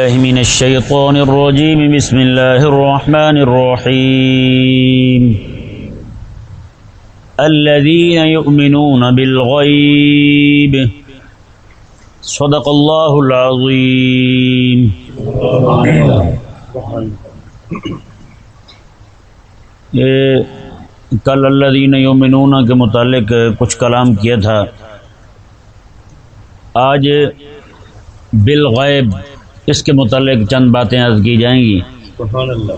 الله من الشيطان الرجيم. بسم الله الرحمن الرحيم. الذين يؤمنون بالغيب. صدق الله العظيم. یہ کل الذین یؤمنون کے متعلق کچھ کلام کیا تھا. آج بالغیب اس کے متعلق چند باتیں عرض کی جائیں گی۔ سبحان اللہ۔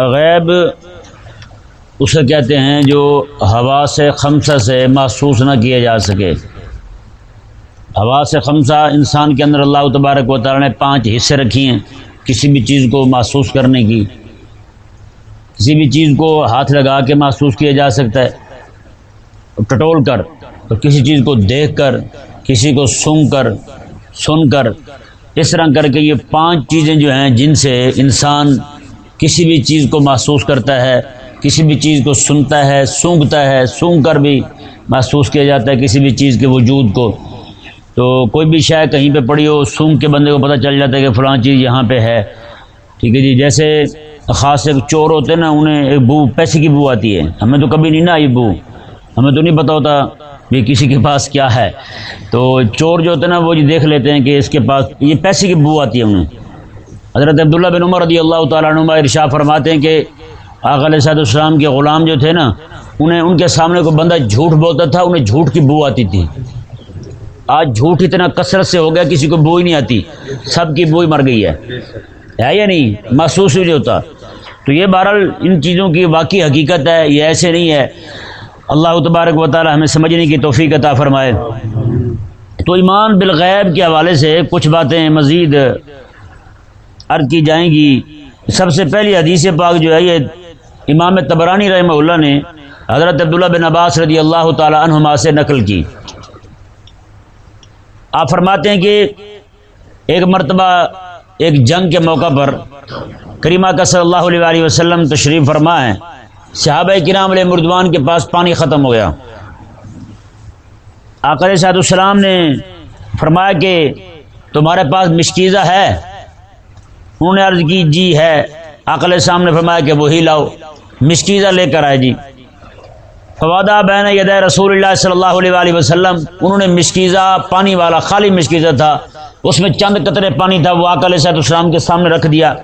غیب اسے کہتے ہیں جو ہوا سے خمسہ سے محسوس نہ کیا جا سکے۔ ہوا سے خمسہ انسان کے اندر اللہ تبارک و تعالیٰ نے پانچ حصے رکھی ہیں کسی بھی چیز کو محسوس کرنے کی۔ کسی بھی چیز کو ہاتھ لگا کے محسوس کیا جا سکتا ہے۔ ٹٹول کر تو کسی چیز کو دیکھ کر کسی کو سن کر سن کر اس طرح کر کے یہ پانچ چیزیں جو ہیں جن سے انسان کسی بھی چیز کو محسوس کرتا ہے، کسی بھی چیز کو سنتا ہے، سونگتا ہے، سونگ کر بھی محسوس کیا جاتا ہے کسی بھی چیز کے وجود کو۔ تو کوئی بھی شے کہیں پہ پڑی ہو، سونگ کے بندے کو پتہ چل جاتا ہے کہ فلاں چیز یہاں پہ ہے۔ ٹھیک ہے جی جیسے خاص ایک چور ہوتے ہیں نا، انہیں ایک بو، پیسے کی بو آتی ہے۔ ہمیں تو کبھی نہیں نا آئی بو۔ ہمیں تو نہیں پتہ ہوتا۔ بھی کسی کے پاس کیا ہے؟ تو چور جو ہوتے ہیں نا، وہ جی دیکھ لیتے ہیں کہ اس کے پاس یہ پیسے کی بو آتی ہے انہیں حضرت عبداللہ بن عمر رضی اللہ تعالیٰ عنہ ارشا فرماتے ہیں کہ آغ علیہ صاحب السلام کے غلام جو تھے نا، انہیں ان کے سامنے کوئی بندہ جھوٹ بولتا تھا، انہیں جھوٹ کی بو آتی تھی۔ آج جھوٹ اتنا کثرت سے ہو گیا، کسی کو بو ہی نہیں آتی۔ سب کی بو ہی مر گئی ہے۔ ہے یا نہیں؟ محسوس ہی نہیں ہوتا۔ تو یہ بہرحال ان چیزوں کی واقعی حقیقت ہے، یہ ایسے نہیں ہے۔ اللہ تبارک و تعالی ہمیں سمجھنے کی توفیق عطا فرمائے۔ تو ایمان بالغیب کے حوالے سے کچھ باتیں مزید عرض کی جائیں گی۔ سب سے پہلی حدیث پاک جو ہے یہ امام تبرانی رحمہ اللہ نے حضرت عبداللہ بن عباس رضی اللہ تعالی عنہما سے نقل کی۔ آپ فرماتے ہیں کہ ایک مرتبہ ایک جنگ کے موقع پر کریمہ کا صلی اللہ علیہ وسلم تشریف فرما ہے۔ صحابہ کرام علیہ مردوان کے پاس پانی ختم ہو گیا۔ آقر صاحب السلام نے فرمایا کہ تمہارے پاس مشکیزہ ہے۔ انہوں نے عرض کی جی ہے۔ آقل السلام نے فرمایا کہ وہی لاؤ۔ مشکیزہ لے کر آئے جی۔ فوادہ بین ید رسول اللہ صلی اللہ علیہ وآلہ وسلم، انہوں نے مشکیزہ، پانی والا خالی مشکیزہ تھا۔ اس میں چند قطرے پانی تھا، وہ آقل صاحب السلام کے سامنے رکھ دیا۔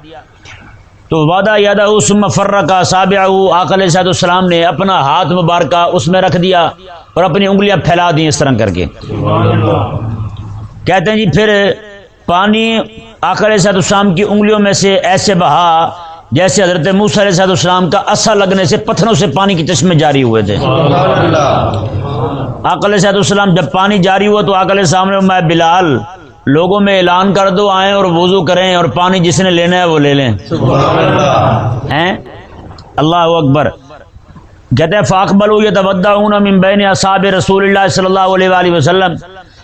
تو وعدہ یادہ ثم فرقا صابع آقل صاحب السلام نے اپنا ہاتھ مبارکہ اس میں رکھ دیا اور اپنی انگلیاں پھیلا دی اس طرح کر کے۔ کہتے ہیں جی پھر پانی آقل صاحب السلام کی انگلیوں میں سے ایسے بہا جیسے حضرت موسیٰ علیہ صاحب السلام کا اثر لگنے سے پتھروں سے پانی کی چشمے جاری ہوئے تھے۔ آقل صاحب السلام جب پانی جاری ہوا تو آقل سامنے میں بلال لوگوں میں اعلان کر دو آئیں اور وضو کریں اور پانی جس نے لینا ہے وہ لے لیں۔ ہیں؟ اللہ اکبر۔ کہتے ہیں فاقبل یہ بین اصحاب رسول اللہ صلی اللہ علیہ وآلہ وسلم۔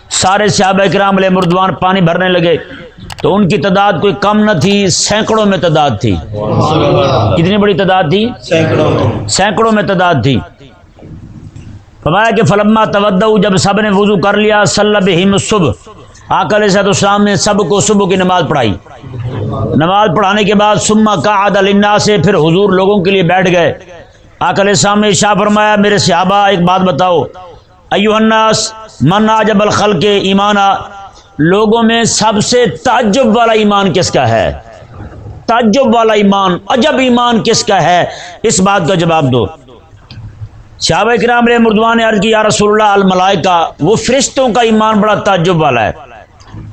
سارے صحابہ کرام علیہ مردوان پانی بھرنے لگے۔ تو ان کی تعداد کوئی کم نہ تھی سینکڑوں میں تعداد تھی۔ کتنی بڑی تعداد تھی؟ سینکڑوں۔ میں تعداد تھی۔ فرمایا کہ فلما تودع جب سب نے وضو کر لیا صلی بہم صبح آکل صاحب السلام نے سب کو صبح کی نماز پڑھائی۔ نماز پڑھانے کے بعد سما کا عدل سے پھر حضور لوگوں کے لیے بیٹھ گئے۔ آکل السلام نے شاہ فرمایا، میرے صحابہ، ایک بات بتاؤ۔ ایوہ الناس، من عجب الخلق ایمانا، لوگوں میں سب سے تعجب والا ایمان کس کا ہے؟ تعجب والا ایمان، عجب ایمان کس کا ہے؟ اس بات کا جواب دو۔ صحابہ کرام علیہ مردوان نے عرض کی، یا رسول اللہ، الملائکہ، وہ فرشتوں کا ایمان بڑا تعجب والا ہے۔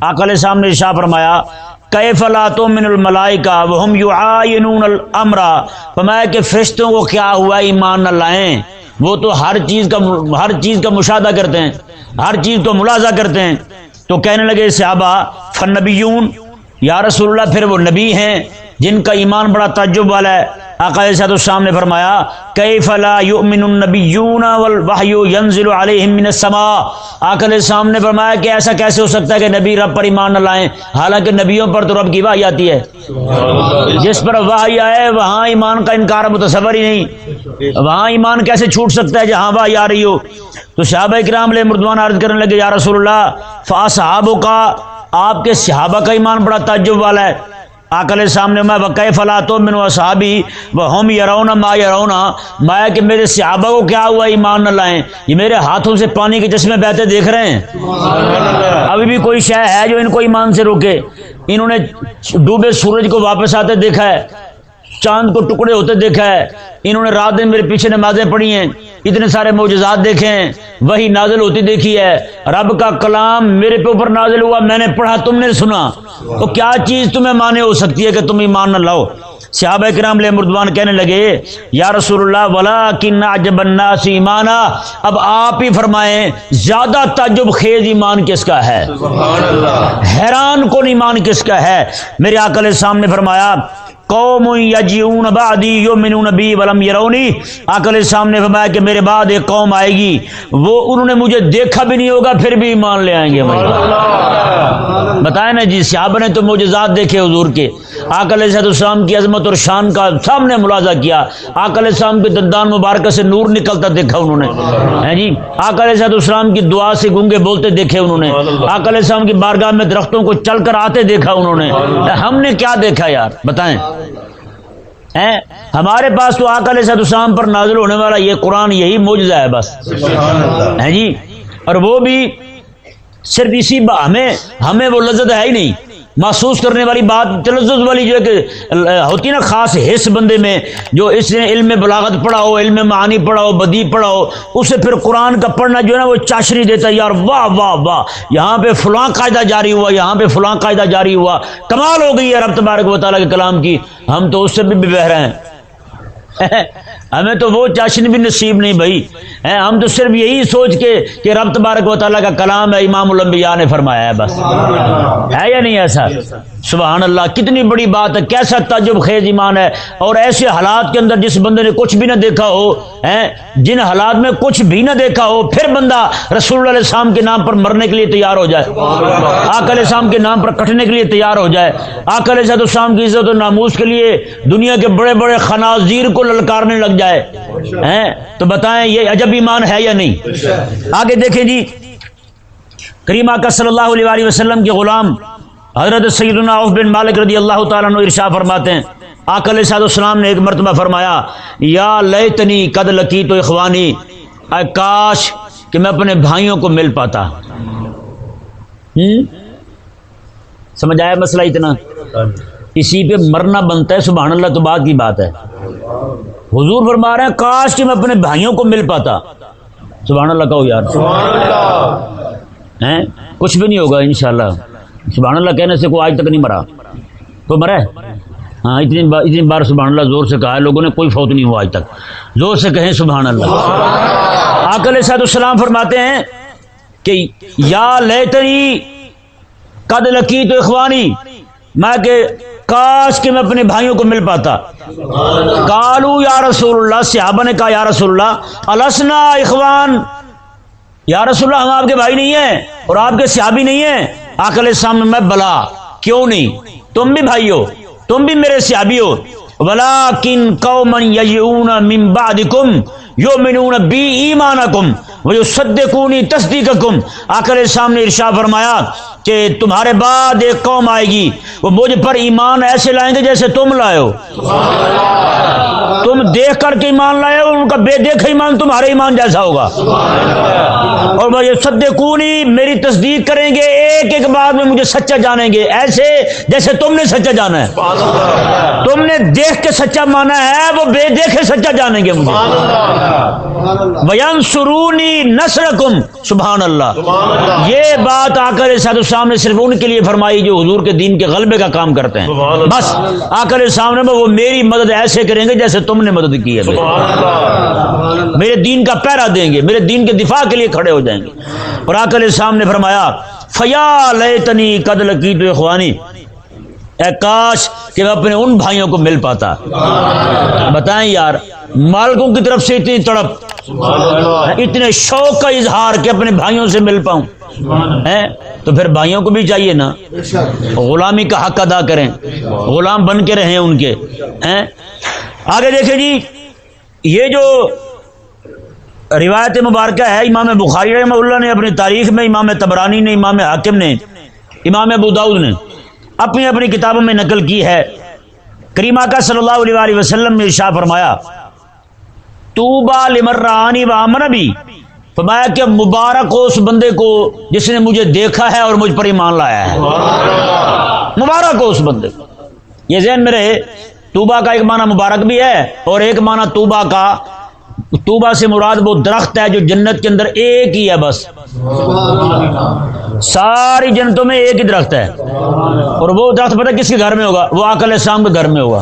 آقل صاحب نے شاہ فرمایا، کیف لا تؤمن الملائکہ وهم يعاينون الامر؟ فرمایا کہ فرشتوں کو کیا ہوا ایمان نہ لائیں؟ وہ تو ہر چیز کا ہر چیز کا مشاہدہ کرتے ہیں، ہر چیز کو ملاحظہ کرتے ہیں۔ تو کہنے لگے، صحابہ فنبیون یا رسول اللہ، پھر وہ نبی ہیں جن کا ایمان بڑا تعجب والا ہے۔ آقا صاحب السلام نے فرمایا، کیف لا یؤمن النبیون والوحی ينزل علیہم من السماء؟ آقا السلام نے فرمایا کہ ایسا کیسے ہو سکتا ہے کہ نبی رب پر ایمان نہ لائیں؟ حالانکہ نبیوں پر تو رب کی وحی آتی ہے۔ جس پر وحی آئے، وہاں ایمان کا انکار متصور ہی نہیں۔ وہاں ایمان کیسے چھوٹ سکتا ہے جہاں وحی آ رہی ہو؟ تو صحابہ کرام علیہ مردوان عرض کرنے لگے، یا رسول اللہ فاصحابوں کا آپ کے صحابہ کا ایمان بڑا تعجب والا ہے۔ آکل سامنے میں وقع فلا تو من و صحابی؟ وہ ہوم یرونا ما یرونا مایا کہ میرے صحابہ کو کیا ہوا ایمان نہ لائیں؟ یہ میرے ہاتھوں سے پانی کے چشمے بہتے دیکھ رہے ہیں۔ ابھی بھی کوئی شے ہے جو ان کو ایمان سے روکے؟ انہوں نے ڈوبے سورج کو واپس آتے دیکھا ہے۔ چاند کو ٹکڑے ہوتے دیکھا ہے۔ انہوں نے رات دن میرے پیچھے نمازیں پڑھی ہیں۔ اتنے سارے معجزات دیکھے ہیں۔ وہی نازل ہوتی دیکھی ہے۔ رب کا کلام میرے پہ اوپر نازل ہوا میں نے پڑھا تم نے سنا۔ تو کیا چیز تمہیں مانے ہو سکتی ہے کہ تم ایمان نہ لاؤ؟ صحابہ کرام لے مردوان کہنے لگے یا رسول اللہ ولا کن عجب الناس ایمانا اب آپ ہی فرمائیں زیادہ تعجب خیز ایمان کس کا ہے؟ حیران کون ایمان کس کا ہے؟ میرے آقا سامنے فرمایا قوم یجیون بعدی یؤمنون بی ولم یرونی۔ آقا سامنے فرمایا کہ میرے بعد ایک قوم آئے گی۔ وہ انہوں نے مجھے دیکھا بھی نہیں ہوگا پھر بھی ایمان لے آئیں گے۔ بتائیں نا جی صحابہ نے تو معجزات دیکھے حضور کے۔ علیہ صاحب السلام کی عظمت اور شان کا سامنے ملازہ کیا۔ علیہ السلام کے دندان مبارکہ سے نور نکلتا دیکھا انہوں نے۔ ہیں جی؟ علیہ صاحب السلام کی دعا سے گنگے بولتے دیکھے انہوں نے۔ علیہ السلام کی بارگاہ میں درختوں کو چل کر آتے دیکھا انہوں نے۔ ہم نے کیا دیکھا یار؟ بتائیں۔ ہمارے پاس تو علیہ صاحب السلام پر نازل ہونے والا یہ قرآن یہی معجزہ ہے بس۔ ہیں جی؟ اور وہ بھی صرف اسی با ہمیں ہمیں وہ لذت ہے ہی نہیں۔ محسوس کرنے والی بات تلزز والی جو ہے کہ ہوتی ہے نا، خاص حص بندے میں، جو اس نے علم بلاغت پڑھا ہو، علم معانی پڑھا ہو، بدی پڑھا ہو اسے پھر قرآن کا پڑھنا جو ہے نا، وہ چاشری دیتا ہے، یار، واہ واہ واہ، یہاں پہ فلاں قاعدہ جاری ہوا، یہاں پہ فلاں قاعدہ جاری ہوا، کمال ہو گئی ہے رب تبارک و تعالیٰ کے کلام کی، ہم تو اس سے بھی بہ رہے ہیں۔ ہمیں تو وہ چاشن بھی نصیب نہیں بھائی۔ ہم تو صرف یہی سوچ کے کہ رب تبارک و تعالیٰ کا کلام ہے، امام الانبیاء نے فرمایا ہے بس۔ ہے یا نہیں ایسا سبحان اللہ، کتنی بڑی بات ہے، کیسا تعجب خیز ایمان ہے۔ اور ایسے حالات کے اندر جس بندے نے کچھ بھی نہ دیکھا ہو جن حالات میں کچھ بھی نہ دیکھا ہو، پھر بندہ رسول اللہ علیہ السلام کے نام پر مرنے کے لیے تیار ہو جائے۔ آک علیہ السلام کے نام پر کٹنے کے لیے تیار ہو جائے۔ آک علیہ السلام کی عزت و ناموس کے لیے دنیا کے بڑے بڑے خنازیر کو للکارنے لگ جائے۔ تو بتائیں یہ عجب ایمان ہے یا نہیں؟ آگے دیکھیں جی۔ کریمہ کا صلی اللہ علیہ وسلم کے غلام حضرت سیدنا عوف بن مالک رضی اللہ تعالیٰ عنہ ارشا فرماتے ہیں۔ آکل صاحب السلام نے ایک مرتبہ فرمایا یا لیتنی قد لکی تو اخوانی اے کاش کہ میں اپنے بھائیوں کو مل پاتا۔ سمجھ آیا مسئلہ اتنا؟ اسی پہ مرنا بنتا ہے سبحان اللہ تو بات کی بات ہے۔ حضور فرما رہے ہیں کاش کہ میں اپنے بھائیوں کو مل پاتا۔ سبحان اللہ کہو یار۔ ہیں؟ کچھ بھی نہیں ہوگا انشاءاللہ۔ سبحان اللہ کہنے سے کوئی آج تک نہیں مرا۔ کوئی مرا ہے؟ ہاں اتنی بار اتنی بار سبحان اللہ زور سے کہا ہے لوگوں نے کوئی فوت نہیں ہوا آج تک۔ زور سے کہیں سبحان اللہ۔ آکل صاحب السلام فرماتے ہیں کہ یا لیتنی قد لکی تو اخوانی۔ میں کہ کاش کہ میں اپنے بھائیوں کو مل پاتا۔ کالو یا رسول اللہ صحابہ نے کہا، یا رسول اللہ السنا اخوان، یا رسول اللہ ہم آپ کے بھائی نہیں ہیں اور آپ کے صحابی نہیں ہیں۔ آکل سامنے میں بلا، کیوں نہیں؟ تم بھی بھائی ہو، تم بھی میرے صحابی ہو۔ ولا کن قومن یجعون من بعدکم یؤمنون بی ایمانکم ویصدقونی تصدیقکم۔ آکل سامنے ارشاد فرمایا کہ تمہارے بعد ایک قوم آئے گی، وہ مجھ پر ایمان ایسے لائیں گے جیسے تم لائے ہو۔ تم دیکھ کر کے ایمان لائے ہو، ان کا بے دیکھ ایمان تمہارے ایمان جیسا ہوگا۔ اور مجھے صدقونی میری تصدیق کریں گے، ایک ایک بات میں مجھے سچا جانیں گے، ایسے جیسے تم نے سچا جانا ہے۔ تم نے دیکھ کے سچا مانا ہے، وہ بے دیکھے سچا جانیں گے مجھے۔ بیان سرونی نسرکم سبحان اللہ۔ یہ بات آ کر صاحب نے صرف ان کے لیے فرمائی جو حضور کے دین کے غلبے کا کام کرتے ہیں۔ بس آ کر سامنے میں وہ میری مدد ایسے کریں گے جیسے تم نے مدد کی ہے۔ میرے دین کا پیرا دیں گے میرے دین کے دفاع کے لیے کھڑے ہو جائیں گے۔ اور آ کر سامنے فرمایا فیا لیتنی قدل کی تو اخوانی۔ اے کاش کہ میں اپنے ان بھائیوں کو مل پاتا۔ بتائیں یار مالکوں کی طرف سے اتنی تڑپ اتنے شوق کا اظہار کہ اپنے بھائیوں سے مل پاؤں۔ تو پھر بھائیوں کو بھی چاہیے نا۔ غلامی کا حق ادا کریں۔ غلام بن کے رہیں ان کے۔ آگے دیکھیں جی۔ یہ جو روایت مبارکہ ہے، امام بخاری رحمہ اللہ نے اپنی تاریخ میں، امام تبرانی نے، امام حاکم نے، امام ابو نے اپنی اپنی کتابوں میں نقل کی ہے۔ کریمہ کا صلی اللہ علیہ وسلم نے شاہ فرمایا توبا لمرانی و امن بھی فرمایا کہ مبارک ہو اس بندے کو جس نے مجھے دیکھا ہے اور مجھ پر ایمان لایا ہے۔ مبارک ہو اس بندے کو۔ یہ ذہن میں رہے توبا کا ایک معنی مبارک بھی ہے اور ایک معنی توبا کا توبا سے مراد وہ درخت ہے جو جنت کے اندر ایک ہی ہے بس۔ ساری جنتوں میں ایک ہی درخت ہے۔ اور وہ درخت پتہ کس کے گھر میں ہوگا؟ وہ آکل شام کے گھر میں ہوگا۔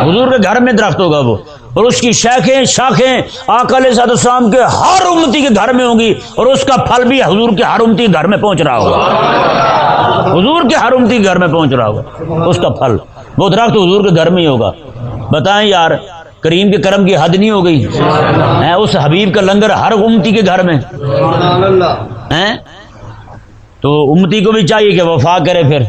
حضور کے گھر میں درخت ہوگا وہ۔ اور اس کی شاخیں شاخیں آکل صاحب السلام کے ہر امتی کے گھر میں ہوں گی اور اس کا پھل بھی حضور کے ہر امتی گھر میں پہنچ رہا ہوگا۔ حضور کے ہر امتی گھر میں پہنچ رہا ہوگا۔ اس کا پھل۔ وہ درخت حضور کے گھر میں ہی ہوگا۔ بتائیں یار کریم کے کرم کی حد نہیں ہو گئی؟ اس حبیب کا لنگر ہر امتی کے گھر میں۔ تو امتی کو بھی چاہیے کہ وفا کرے پھر۔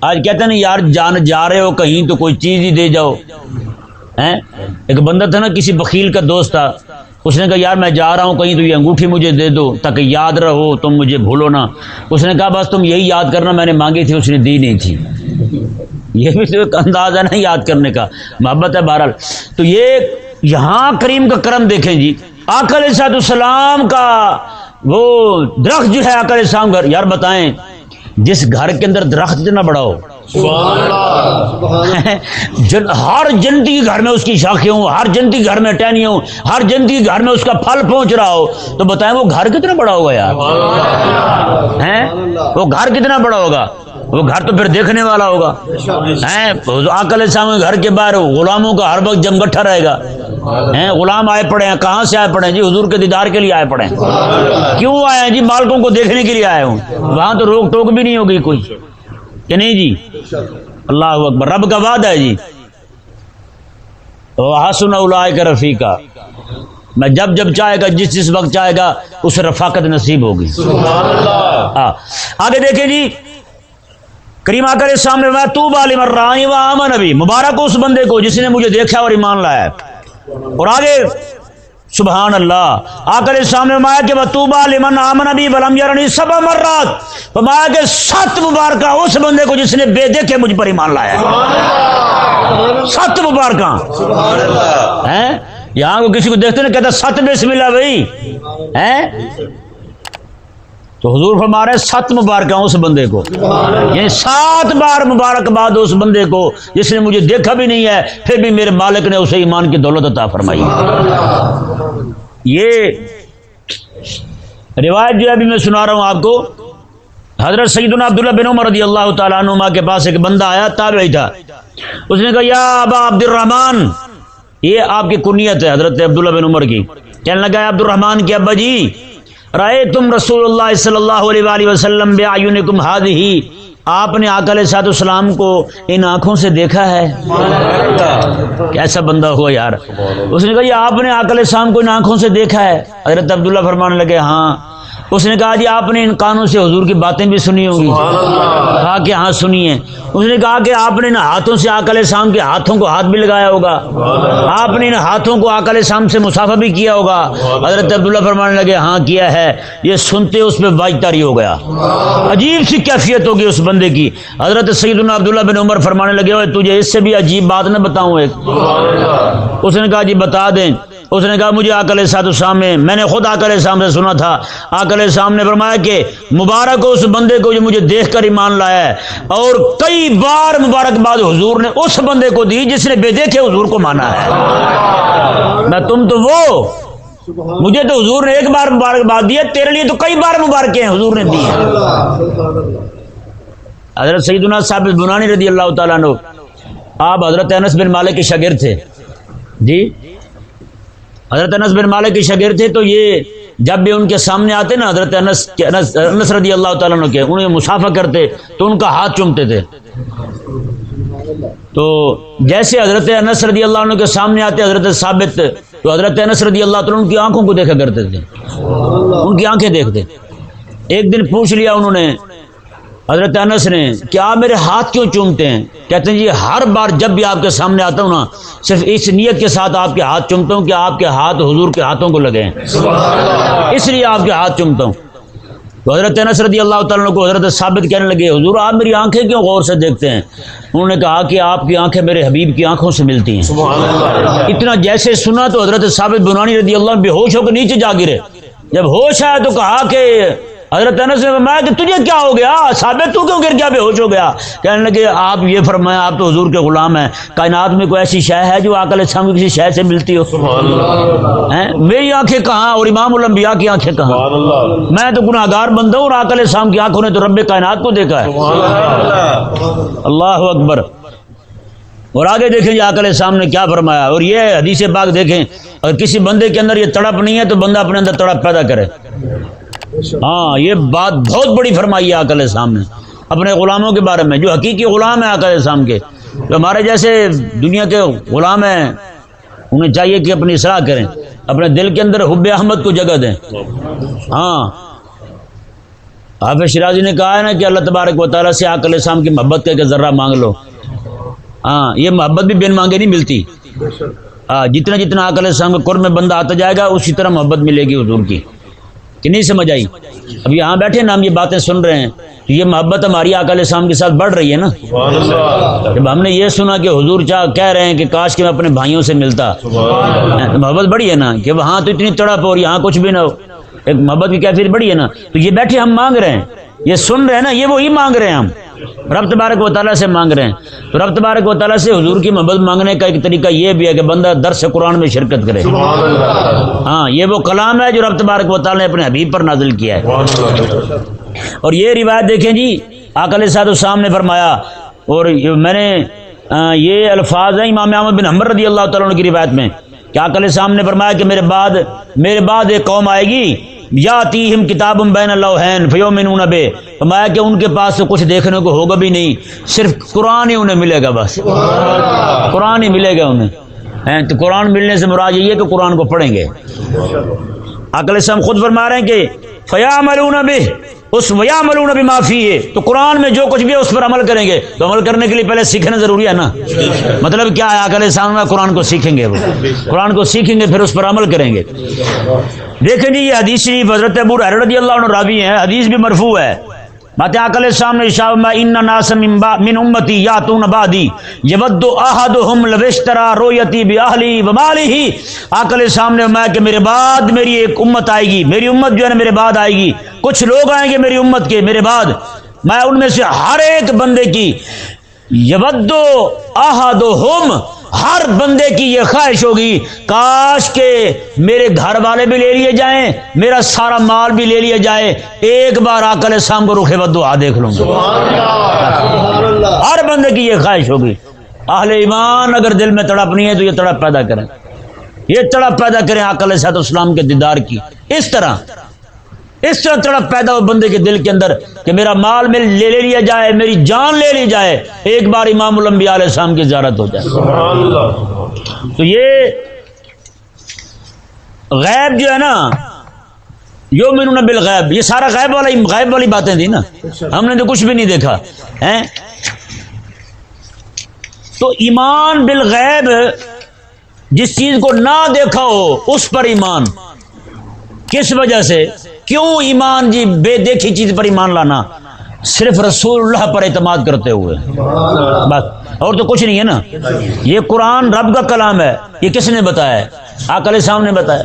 آج کہتے ہیں یار جان جا رہے ہو کہیں تو کوئی چیز ہی دے جاؤ۔ ایک بندہ تھا نا، کسی بخیل کا دوست تھا۔ اس نے کہا، یار، میں جا رہا ہوں، کہیں تو یہ انگوٹھی مجھے دے دو، تاکہ یاد رہو، تم مجھے بھولو نا۔ اس نے کہا، بس تم یہی یاد کرنا، میں نے مانگی تھی، اس نے دی نہیں تھی۔ یہ بھی تو ایک انداز ہے نا یاد کرنے کا۔ محبت ہے بہرحال۔ تو یہ یہاں کریم کا کرم دیکھیں جی۔ آکل صاحب السلام کا وہ درخت جو ہے آکل السلام گھر۔ یار، بتائیں، جس گھر کے اندر درخت اتنا بڑا ہو جن ہر جنتی کے گھر میں اس کی شاخیں ہوں، ہر جنتی کے گھر میں ٹہنی ہوں، ہر جنتی کے گھر میں اس کا پھل پہنچ رہا ہو، تو بتائیں وہ گھر کتنا بڑا ہوگا یار؟ ہیں؟ وہ گھر کتنا بڑا ہوگا؟ وہ گھر تو پھر دیکھنے والا ہوگا۔ ہیں؟ آکل سامنے گھر کے باہر غلاموں کا ہر وقت جمگٹھا رہے گا۔ غلام آئے پڑے ہیں، کہاں سے آئے پڑے ہیں؟ جی حضور کے دیدار کے لیے آئے پڑے ہیں۔ کیوں آئے ہیں؟ جی مالکوں کو دیکھنے کے لیے آئے ہوں۔ وہاں تو روک ٹوک بھی نہیں ہوگی کوئی۔ کہ نہیں جی؟ اللہ اکبر رب کا وعدہ ہے جی۔ حسن اولائے کا رفیقہ میں جب جب چاہے گا جس جس وقت چاہے گا اسے رفاقت نصیب ہوگی۔ ہاں۔ آگے دیکھیں جی کریم آ کر سامنے میں تو بالی مر رہا و امن ابھی مبارک اس بندے کو جس نے مجھے دیکھا اور ایمان لایا۔ اور آگے سبحان اللہ۔ آ کر سامنے مایا کہ بطوبہ لمن آمن ابھی بلم یارنی سب مرات۔ فرمایا کہ سات مبارکہ اس بندے کو جس نے بے دیکھے مجھ پر ایمان لایا سات مبارکہ ہیں؟ یہاں کو کسی کو دیکھتے نا کہتا سات بسم اللہ بھائی۔ ہیں؟ تو حضور فرما رہے سات مبارک اس بندے کو۔ یعنی سات بار مبارکباد اس بندے کو جس نے مجھے دیکھا بھی نہیں ہے، پھر بھی میرے مالک نے اسے ایمان کی دولت عطا فرمائی۔ یہ روایت جو ابھی میں سنا رہا ہوں آپ کو۔ حضرت سیدنا عبداللہ بن عمر رضی اللہ تعالیٰ عنہ کے پاس ایک بندہ آیا، تابعی تھا۔ اس نے کہا، یا ابا عبد الرحمان یہ آپ کی کنیت ہے حضرت عبداللہ بن عمر کی۔ کہنے لگا عبد الرحمان کی ابا جی رائے تم رسول اللہ صلی اللہ علیہ وآلہ وسلم بیاکم ہاد ہی۔ آپ نے آکل سات اسلام کو ان آنکھوں سے دیکھا ہے۔ کیسا بندہ ہوا یار۔ اس نے کہا، یہ آپ نے آکل السلام کو ان آنکھوں سے دیکھا ہے۔ حضرت عبداللہ فرمانے لگے ہاں اس نے کہا جی آپ نے ان کانوں سے حضور کی باتیں بھی سنی ہوں گی۔ کہا کہ ہاں سنی ہے اس نے کہا کہ آپ نے ان ہاتھوں سے آکل شام کے ہاتھوں کو ہاتھ بھی لگایا ہوگا۔ آپ نے ان ہاتھوں کو آکل شام سے مسافہ بھی کیا ہوگا۔ حضرت عبداللہ فرمانے لگے ہاں کیا ہے۔ یہ سنتے اس پہ واج تاری ہو گیا۔ عجیب سی کیفیت ہوگی اس بندے کی۔ حضرت سعید اللہ عبداللہ بن عمر فرمانے لگے ہوئے تجھے اس سے بھی عجیب بات نہ بتاؤں ایک۔ اس نے کہا جی بتا دیں۔ اس نے کہا، مجھے آکل سات السلام میں نے خود آکل السلام سے سنا تھا۔ آکل السلام نے فرمایا کہ مبارک ہو اس بندے کو جو مجھے دیکھ کر ایمان لایا ہے۔ اور کئی بار مبارکباد حضور نے اس بندے کو دی جس نے بے دیکھے حضور کو مانا ہے۔ میں تم تو وہ مجھے تو حضور نے ایک بار مبارکباد دی ہے، تیرے لیے تو کئی بار مبارکیں ہیں حضور نے دی ہیں۔ حضرت سیدنا صاحب بنانی رضی اللہ تعالیٰ عنہ، آپ حضرت انس بن مالک کے شاگرد تھے۔ جی؟ حضرت انس بن مالک کے شاگرد تھے تو یہ جب بھی ان کے سامنے آتے نا حضرت انس انس, انس رضی اللہ تعالیٰ عنہ کے انہیں مسافہ کرتے تو ان کا ہاتھ چومتے تھے۔ تو جیسے حضرت انس رضی اللہ عنہ کے سامنے آتے حضرت ثابت تو حضرت انس رضی اللہ تعالیٰ ان کی آنکھوں کو دیکھا کرتے تھے۔ ان کی آنکھیں دیکھتے۔ ایک دن پوچھ لیا انہوں نے حضرت انس نے کہ آپ میرے ہاتھ کیوں چومتے ہیں؟ کہتے ہیں جی ہر بار جب بھی آپ کے سامنے آتا ہوں نا، صرف اس نیت کے ساتھ آپ کے ہاتھ چومتا ہوں کہ آپ کے ہاتھ حضور کے ہاتھوں کو لگے ہیں۔ اس لیے آپ کے ہاتھ چومتا ہوں۔ تو حضرت انس رضی اللہ تعالیٰ کو حضرت ثابت کہنے لگے، حضور، آپ میری آنکھیں کیوں غور سے دیکھتے ہیں؟ انہوں نے کہا کہ آپ کی آنکھیں میرے حبیب کی آنکھوں سے ملتی ہیں۔ اتنا جیسے سنا تو حضرت ثابت بنانی رضی اللہ بے ہوش ہو کے نیچے جا گرے۔ جب ہوش آیا تو کہا کہ حضرت انس نے فرمایا کہ تجھے کیا ہو گیا؟ ثابت تو کیوں گر گیا؟ بے ہوش ہو گیا۔ کہنے لگے آپ یہ فرمایا آپ تو حضور کے غلام ہیں۔ کائنات میں کوئی ایسی شے ہے جو عقل اسلام کی کسی شے سے ملتی ہو؟ میری آنکھیں کہاں اور امام الانبیاء کی آنکھیں کہاں میں تو گناہ گار بندہ ہوں اور عقل اسلام کی آنکھوں نے تو رب کائنات کو دیکھا ہے۔ اللہ۔ اکبر۔ اور آگے دیکھیں یہ عقل اسلام نے کیا فرمایا۔ اور یہ حدیث پاک دیکھیں اگر کسی بندے کے اندر یہ تڑپ نہیں ہے تو بندہ اپنے اندر تڑپ پیدا کرے۔ ہاں یہ بات بہت بڑی فرمائی ہے عقل اسلام نے۔ اپنے غلاموں کے بارے میں، جو حقیقی غلام ہے عقل اسلام کے۔ جو ہمارے جیسے دنیا کے غلام ہیں، انہیں چاہیے کہ اپنی اصلاح کریں، اپنے دل کے اندر حب احمد کو جگہ دیں۔ ہاں۔ حافظ شرازی نے کہا ہے نا کہ اللہ تبارک و تعالیٰ سے عقل اسلام کی محبت کر کے ذرہ مانگ لو۔ ہاں یہ محبت بھی بن مانگے نہیں ملتی۔ ہاں جتنا جتنا عقل اسلام کے قرب میں بندہ آتا جائے گا، اسی طرح محبت ملے گی حضور کی۔ کہ نہیں سمجھ آئی؟ اب یہاں بیٹھے نا ہم یہ باتیں سن رہے ہیں۔ تو یہ محبت ہماری عقل اسلام کے ساتھ بڑھ رہی ہے نا۔ جب ہم نے یہ سنا کہ حضور چاہ کہہ رہے ہیں کہ کاش کہ میں اپنے بھائیوں سے ملتا۔ تو محبت بڑی ہے نا کہ وہاں تو اتنی تڑپ اور یہاں کچھ بھی نہ ہو۔ ایک محبت کی کیفیت بڑی ہے نا۔ تو یہ بیٹھے ہم مانگ رہے ہیں یہ سن رہے ہیں نا یہ وہی مانگ رہے ہیں ہم۔ رب تبارک و تعالیٰ سے مانگ رہے ہیں۔ تو رب تبارک و تعالیٰ سے حضور کی محبت مانگنے کا ایک طریقہ یہ بھی ہے کہ بندہ درس قرآن میں شرکت کرے۔ ہاں یہ وہ کلام ہے جو رب تبارک و تعالیٰ نے اپنے حبیب پر نازل کیا ہے۔ اور یہ روایت دیکھیں جی آکل صاحب السلام نے فرمایا، اور میں نے یہ الفاظ ہیں امام احمد بن حمر رضی اللہ تعالیٰ عنہ کی روایت میں، کہ آکل صاحب نے فرمایا کہ میرے بعد میرے بعد ایک قوم آئے گی یا تیہم کتاب بین اللہ فیومنون بے فرمایا کہ ان کے پاس تو کچھ دیکھنے کو ہوگا بھی نہیں، صرف قرآن ہی انہیں ملے گا بس۔ قرآن ہی ملے گا انہیں۔ تو قرآن ملنے سے مراد یہ ہے کہ قرآن کو پڑھیں گے۔ عقل سے ہم خود فرما رہے ہیں کہ فیا ملون بھی اس ویا ملون بھی معافی ہے تو قرآن میں جو کچھ بھی ہے اس پر عمل کریں گے۔ تو عمل کرنے کے لیے پہلے سیکھنا ضروری ہے نا؟ مطلب کیا ہے؟ عقل سامنے قرآن کو سیکھیں گے وہ۔ قرآن کو سیکھیں گے، پھر اس پر عمل کریں گے۔ دیکھیں جی یہ حدیث شریف حضرت ابو ہریرہ رضی اللہ عنہ راوی ہیں، حدیث بھی مرفوع ہے۔ بات عقل السلام نے ارشاد ان ناس من با- من امتی یاتون بعدی یود احدهم لوشترا رویتی باہلی ومالی عقل السلام نے فرمایا کہ میرے بعد میری ایک امت آئے گی، میری امت جو ہے نا میرے بعد آئے گی۔ کچھ لوگ آئیں گے میری امت کے، میرے بعد۔ میں ان میں سے ہر ایک بندے کی یود احدهم ہر بندے کی یہ خواہش ہوگی کاش کہ میرے گھر والے بھی لے لیے جائیں میرا سارا مال بھی لے لیا جائے ایک بار آ کر شام کو رخے بدو دیکھ لوں گا۔ سبحان اللہ۔ ہر بندے کی یہ خواہش ہوگی۔ اہل ایمان اگر دل میں تڑپ نہیں ہے تو یہ تڑپ پیدا کریں۔ یہ تڑپ پیدا کریں عقل صحت اسلام کے دیدار کی۔ اس طرح اس طرح تڑپ پیدا ہو بندے کے دل کے اندر کہ میرا مال میں لے لے لیا جائے میری جان لے لی جائے ایک بار امام الانبیاء علیہ السلام کی زیارت ہو جائے۔ سبحان اللہ تو یہ غیب جو ہے نا یو من بالغیب یہ سارا غیب والا غیب والی باتیں تھی نا۔ ہم نے تو کچھ بھی نہیں دیکھا ہیں؟ تو ایمان بالغیب جس چیز کو نہ دیکھا ہو اس پر ایمان۔ کس وجہ سے؟ کیوں ایمان جی بے دیکھی چیز پر ایمان لانا؟ صرف رسول اللہ پر اعتماد کرتے ہوئے۔ بس اور تو کچھ نہیں ہے نا؟ یہ قرآن رب کا کلام ہے۔ یہ کس نے بتایا ہے؟ آکل صاحب نے بتایا۔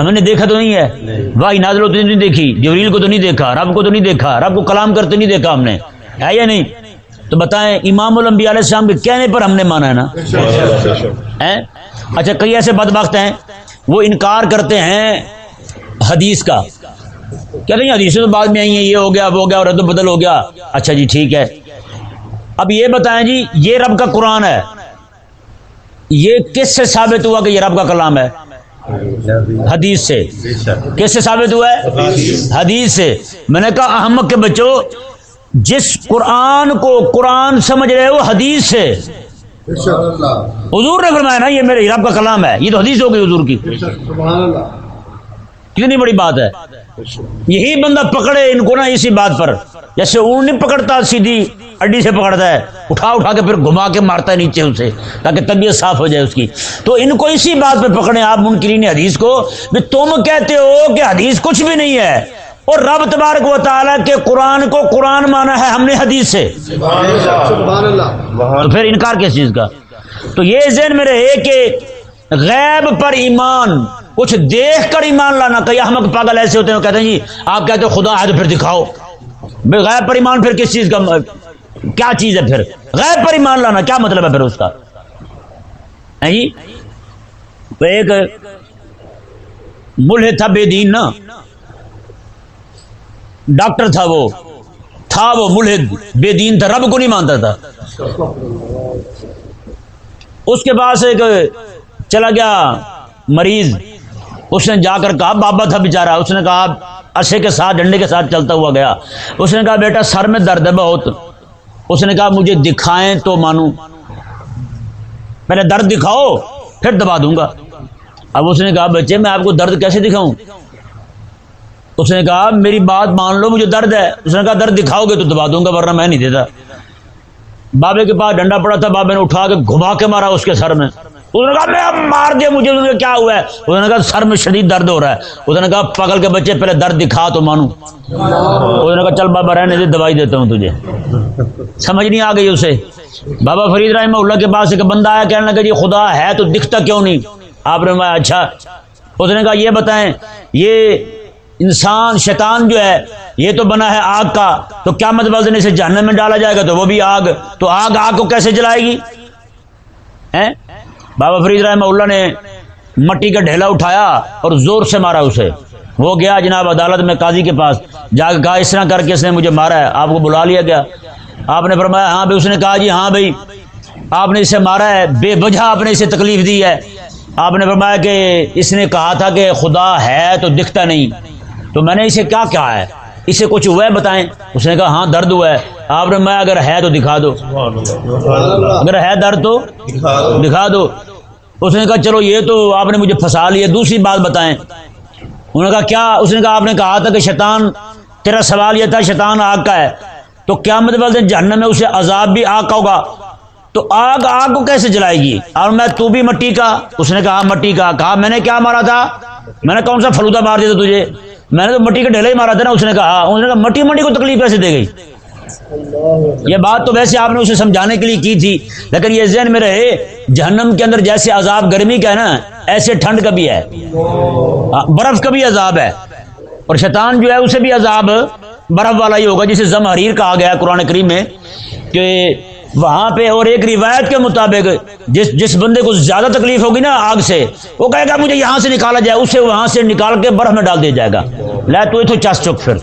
ہم نے دیکھا تو نہیں ہے۔ بھائی نازل تو نہیں دیکھی جبریل کو تو نہیں دیکھا رب کو تو نہیں دیکھا رب کو کلام کرتے نہیں دیکھا ہم نے۔ ہے یا نہیں؟ تو بتائیں امام الانبیاء علیہ السلام کے کہنے پر ہم نے مانا ہے نا؟ اچھا کئی ایسے بدبخت ہیں وہ انکار کرتے ہیں حدیث کا۔ کہتے ہیں حدیثیں تو بعد میں آئی ہیں یہ ہو گیا وہ ہو گیا اور رد و بدل ہو گیا۔ اچھا جی ٹھیک ہے۔ اب یہ بتائیں جی یہ رب کا قرآن ہے۔ یہ کس سے ثابت ہوا کہ یہ رب کا کلام ہے؟ حدیث سے۔ کس سے ثابت ہوا ہے؟ حدیث سے۔ میں نے کہا احمد کے بچوں جس قرآن کو قرآن سمجھ رہے ہو حدیث سے۔ حضور نے فرمایا نا یہ میرے رب کا کلام ہے۔ یہ تو حدیث ہو گئی حضور کی۔ کتنی بڑی بات ہے؟ یہی بندہ پکڑے ان کو نا اسی بات پر۔ جیسے اون نہیں پکڑتا سیدھی اڈی سے پکڑتا ہے۔ اٹھا اٹھا کے پھر گھما کے مارتا ہے نیچے اسے تاکہ طبیعت صاف ہو جائے اس کی۔ تو ان کو اسی بات پہ پکڑے آپ منکرین حدیث کو بھی تم کہتے ہو کہ حدیث کچھ بھی نہیں ہے۔ اور رب تبارک و تعالیٰ کے قرآن کو قرآن مانا ہے ہم نے حدیث سے۔ سبحان اللہ۔ تو پھر انکار کس چیز کا؟ تو یہ ذہن میں رہے کہ غیب پر ایمان کچھ دیکھ کر ایمان لانا کئی احمد پاگل ایسے ہوتے ہیں کہتے ہیں جی آپ کہتے ہو خدا ہے تو پھر دکھاؤ۔ بے غیب پر ایمان پھر کس چیز کا کیا چیز ہے پھر؟ غیب پر ایمان لانا، کیا مطلب ہے پھر اس کا؟ جی؟ تو ایک ملح تھا بے دین نا، ڈاکٹر تھا وہ تھا وہ ملحد بے دین تھا، رب کو نہیں مانتا تھا۔ اس کے پاس ایک چلا گیا مریض۔ اس نے جا کر کہا، بابا تھا بیچارہ۔ اس نے کہا اچھے کے ساتھ، ڈنڈے کے ساتھ چلتا ہوا گیا۔ اس نے کہا، بیٹا، سر میں درد ہے بہت۔ اس نے کہا، مجھے دکھائیں تو مانوں۔ پہلے درد دکھاؤ، پھر دبا دوں گا۔ اب اس نے کہا، بچے، میں آپ کو درد کیسے دکھاؤں؟ اس نے کہا، میری بات مان لو، مجھے درد ہے۔ اس نے کہا، درد دکھاؤ گے تو دبا دوں گا، ورنہ میں نہیں دیتا۔ بابے کے پاس ڈنڈا پڑا تھا، بابے نے اٹھا کے گھما کے مارا اس کے سر میں۔ اس نے کہا، میں اب مار دیا مجھے اس نے کہا، کیا ہوا ہے؟ اس نے کہا، سر میں شدید درد ہو رہا ہے۔ اس نے کہا پگل کے بچے پہلے درد دکھا تو مانوں۔ اس نے کہا، چل بابا، رہنے دے، دوائی دیتا ہوں تجھے۔ سمجھ نہیں آ گئی اسے۔ بابا فرید رحمہ اللہ کے پاس ایک بندہ آیا، کہنے لگا جی خدا ہے تو دکھتا کیوں نہیں؟ آپ نے فرمایا اچھا۔ اس نے کہا، یہ بتائیں، یہ انسان، شیطان جو ہے، یہ تو بنا ہے آگ کا، تو کیا مطلب دینے سے جہنم میں ڈالا جائے گا؟ تو وہ بھی آگ، تو آگ آگ کو کیسے جلائے گی؟ بابا فرید رحمہ اللہ نے مٹی کا ڈھیلا اٹھایا اور زور سے مارا اسے۔ وہ گیا جناب عدالت میں قاضی کے پاس۔ جا کے کہا، اس طرح کر کے اس نے مجھے مارا ہے، آپ کو بلا لیا گیا۔ آپ نے فرمایا ہاں بھائی، اس نے کہا جی ہاں بھائی، آپ نے اسے مارا ہے۔ بے وجہ آپ نے اسے تکلیف دی ہے۔ آپ نے فرمایا کہ اس نے کہا تھا کہ خدا ہے تو دکھتا نہیں۔ تو میں نے اسے کیا کہا ہے؟ اسے کچھ ہوا ہے بتائیں؟ اس نے کہا ہاں درد ہوا ہے۔ آپ نے میں اگر ہے تو دکھا دو۔ اگر ہے درد تو دکھا دو۔ اس نے کہا، چلو یہ تو آپ نے مجھے پھنسا لیا۔ دوسری بات بتائیں۔ انہوں نے کہا، کیا اس نے کہا، آپ نے کہا تھا کہ شیطان تیرا سوال یہ تھا، شیطان آگ کا ہے۔ تو کیا مطلب جہنم میں اسے عذاب بھی آگ کا ہوگا؟ تو آگ آگ کو کیسے جلائے گی؟ اور میں، تو بھی مٹی کا۔ اس نے کہا، مٹی کا۔ کہا، میں نے کیا مارا تھا؟ میں نے کون سا فلودہ مار دیا تھا تجھے؟ میں نے تو مٹی کا ڈھیلا ہی مارا تھا نا؟ اس نے کہا ہاں۔ اس نے کہا، مٹی مٹی کو تکلیف کیسے دے گئی؟ یہ بات تو ویسے آپ نے اسے سمجھانے کے لیے کی تھی، لیکن یہ ذہن میں رہے، جہنم کے اندر جیسے عذاب گرمی کا ہے نا، ایسے ٹھنڈ کا بھی ہے۔ ہاں، برف کا بھی عذاب ہے۔ اور شیطان جو ہے، اسے بھی عذاب برف والا ہی ہوگا، جسے زم حریر کہا گیا قرآن کریم میں، کہ وہاں پہ اور ایک روایت کے مطابق جس جس بندے کو زیادہ تکلیف ہوگی نا آگ سے، وہ کہے گا مجھے یہاں سے نکالا جائے، اسے وہاں سے نکال کے برف میں ڈال دیا جائے گا۔ لے تو تو چس چک پھر۔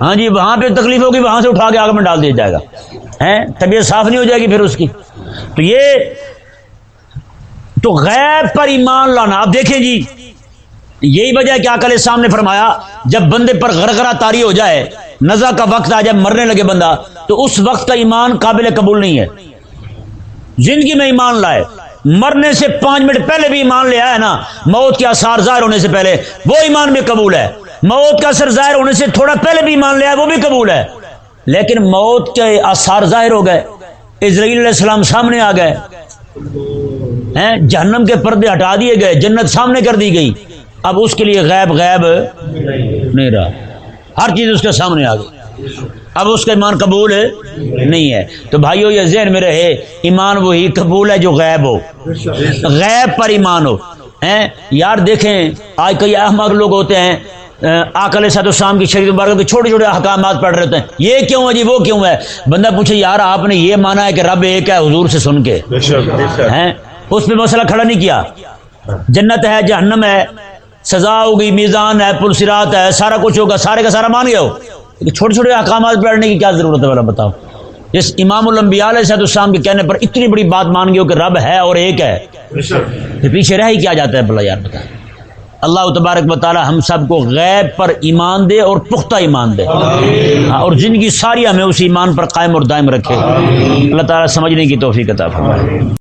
ہاں جی وہاں پہ تکلیف ہوگی، وہاں سے اٹھا کے آگ میں ڈال دیا جائے گا۔ ہیں؟ طبیعت صاف نہیں ہو جائے گی پھر اس کی۔ تو یہ تو غیب پر ایمان لانا، آپ دیکھیں جی یہی وجہ ہے کہ آکل اسلام نے فرمایا، جب بندے پر غرغرہ تاری ہو جائے، نزا کا وقت آ جب مرنے لگے بندہ، تو اس وقت کا ایمان قابل قبول نہیں ہے۔ زندگی میں ایمان لائے، مرنے سے پانچ منٹ پہلے بھی ایمان لے آیا نا، موت کے اثار ظاہر ہونے سے پہلے، وہ ایمان بھی قبول ہے۔ موت کا اثر ظاہر ہونے سے تھوڑا پہلے بھی ایمان لے آیا وہ بھی قبول ہے۔ لیکن موت کے اثار ظاہر ہو گئے۔ اسرائیل علیہ السلام سامنے آ گئے۔ ہیں، جہنم کے پردے ہٹا دیے گئے، جنت سامنے کر دی گئی۔ اب اس کے لیے غیب غیب نہیں رہا۔ ہر چیز اس کے سامنے آ گئی۔ اب اس کا ایمان قبول نہیں ہے۔ تو بھائیو، یہ ذہن میں رہے، ایمان وہی قبول ہے جو غیب ہو۔ غیب پر ایمان ہو۔ ہیں، یار دیکھیں، آج کئی احمد لوگ ہوتے ہیں۔ آکل صاحب السلام کی شریف مبارک کے چھوٹے چھوٹے احکامات پڑھ رہے ہیں۔ یہ کیوں ہے جی؟ وہ کیوں ہے؟ بندہ پوچھے یار آپ نے یہ مانا ہے کہ رب ایک ہے حضور سے سن کے۔ ہیں؟ اس پہ مسئلہ کھڑا نہیں کیا۔ جنت ہے جہنم ہے سزا ہوگی میزان ہے پلسرات ہے سارا کچھ ہوگا سارے کا سارا مان گیا ہو۔ چھوٹے چھوٹے احکامات پڑھنے کی کیا ضرورت ہے؟ بتاؤ۔ جس امام الانبیاء علیہ صحت السلام کے کہنے پر اتنی بڑی بات مان گئی ہو کہ رب ہے اور ایک ہے۔ پھر پیچھے رہ ہی کیا جاتا ہے؟ بلا یار بتا اللہ تبارک مطالعہ ہم سب کو غیب پر ایمان دے اور پختہ ایمان دے۔ اور زندگی ساری ہمیں اس ایمان پر قائم اور دائم رکھے۔ اللہ تعالیٰ سمجھنے کی توفیق عطا فرمائے۔